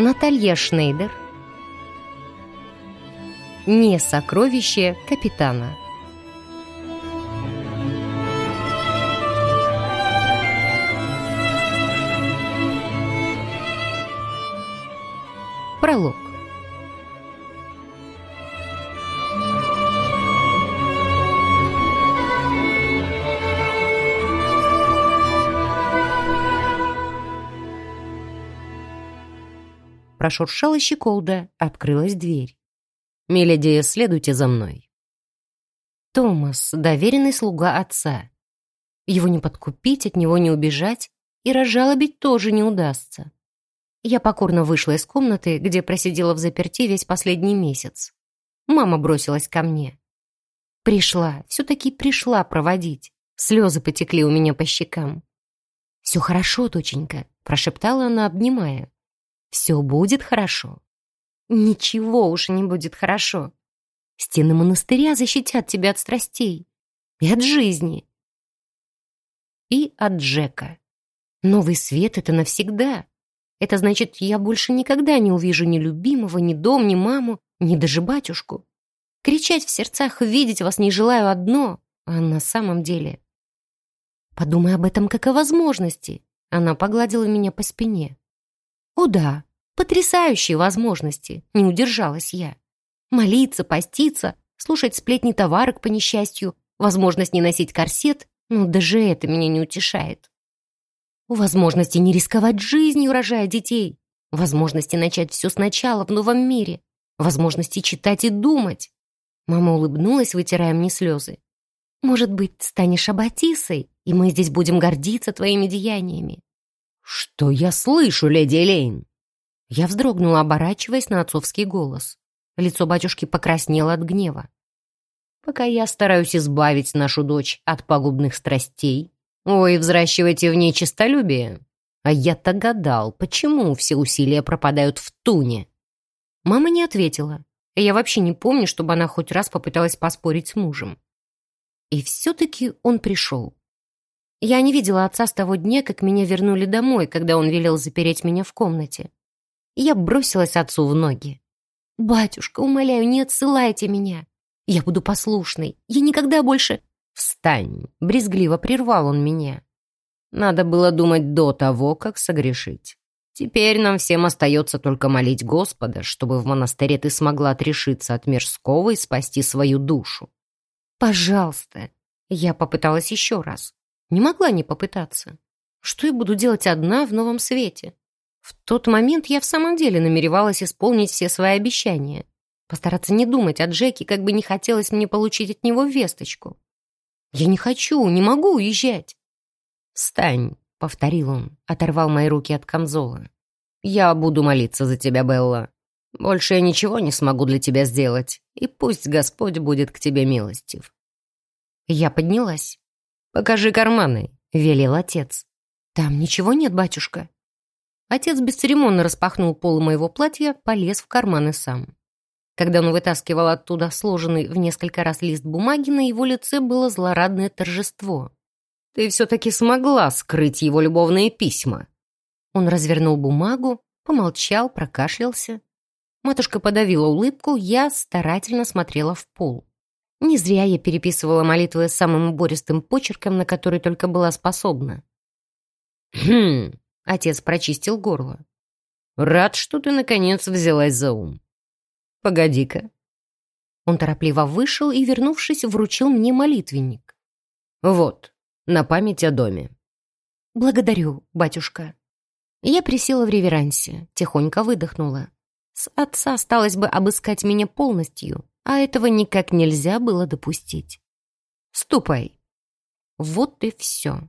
Наталья Шнейдер. Не сокровище капитана. Пролог. Прошуршала щеколда, открылась дверь. «Миледи, следуйте за мной». Томас — доверенный слуга отца. Его не подкупить, от него не убежать, и разжалобить тоже не удастся. Я покорно вышла из комнаты, где просидела в заперти весь последний месяц. Мама бросилась ко мне. Пришла, все-таки пришла проводить. Слезы потекли у меня по щекам. «Все хорошо, доченька», — прошептала она, обнимая. Все будет хорошо. Ничего уж не будет хорошо. Стены монастыря защитят тебя от страстей. И от жизни. И от Джека. Новый свет — это навсегда. Это значит, я больше никогда не увижу ни любимого, ни дом, ни маму, ни даже батюшку. Кричать в сердцах «видеть вас не желаю» одно, а на самом деле... Подумай об этом как о возможности. Она погладила меня по спине. О да, потрясающие возможности, не удержалась я. Молиться, поститься, слушать сплетни товарок по несчастью, возможность не носить корсет, ну даже это меня не утешает. Возможности не рисковать жизнью, рожая детей, возможности начать все сначала в новом мире, возможности читать и думать. Мама улыбнулась, вытирая мне слезы. «Может быть, станешь аббатисой, и мы здесь будем гордиться твоими деяниями?» «Что я слышу, леди Элейн?» Я вздрогнула, оборачиваясь на отцовский голос. Лицо батюшки покраснело от гнева. «Пока я стараюсь избавить нашу дочь от пагубных страстей, ой, взращивайте в ней честолюбие. А я-то гадал, почему все усилия пропадают в туне?» Мама не ответила. Я вообще не помню, чтобы она хоть раз попыталась поспорить с мужем. И все-таки он пришел. Я не видела отца с того дня, как меня вернули домой, когда он велел запереть меня в комнате. Я бросилась отцу в ноги. «Батюшка, умоляю, не отсылайте меня. Я буду послушной. Я никогда больше...» «Встань!» — брезгливо прервал он меня. Надо было думать до того, как согрешить. Теперь нам всем остается только молить Господа, чтобы в монастыре ты смогла отрешиться от мирского и спасти свою душу. «Пожалуйста!» Я попыталась еще раз. Не могла не попытаться. Что я буду делать одна в новом свете? В тот момент я в самом деле намеревалась исполнить все свои обещания. Постараться не думать о Джеке, как бы не хотелось мне получить от него весточку. «Я не хочу, не могу уезжать!» «Встань!» — повторил он, оторвал мои руки от камзола. «Я буду молиться за тебя, Белла. Больше я ничего не смогу для тебя сделать, и пусть Господь будет к тебе милостив». Я поднялась. «Покажи карманы», — велел отец. «Там ничего нет, батюшка». Отец бесцеремонно распахнул полы моего платья, полез в карманы сам. Когда он вытаскивал оттуда сложенный в несколько раз лист бумаги, на его лице было злорадное торжество. «Ты все-таки смогла скрыть его любовные письма!» Он развернул бумагу, помолчал, прокашлялся. Матушка подавила улыбку, я старательно смотрела в пол. Не зря я переписывала молитвы самым убористым почерком, на который только была способна. «Хм!» Отец прочистил горло. «Рад, что ты, наконец, взялась за ум. Погоди-ка». Он торопливо вышел и, вернувшись, вручил мне молитвенник. «Вот, на память о доме». «Благодарю, батюшка». Я присела в реверансе, тихонько выдохнула. С отца осталось бы обыскать меня полностью, а этого никак нельзя было допустить. «Ступай». Вот и все.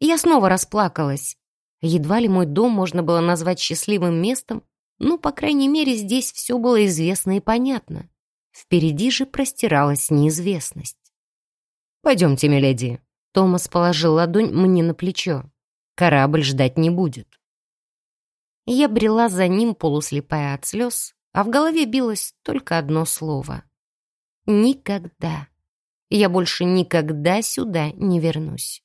Я снова расплакалась, Едва ли мой дом можно было назвать счастливым местом, но, по крайней мере, здесь все было известно и понятно. Впереди же простиралась неизвестность. «Пойдемте, миледи». Томас положил ладонь мне на плечо. «Корабль ждать не будет». Я брела за ним, полуслепая от слез, а в голове билось только одно слово. «Никогда. Я больше никогда сюда не вернусь».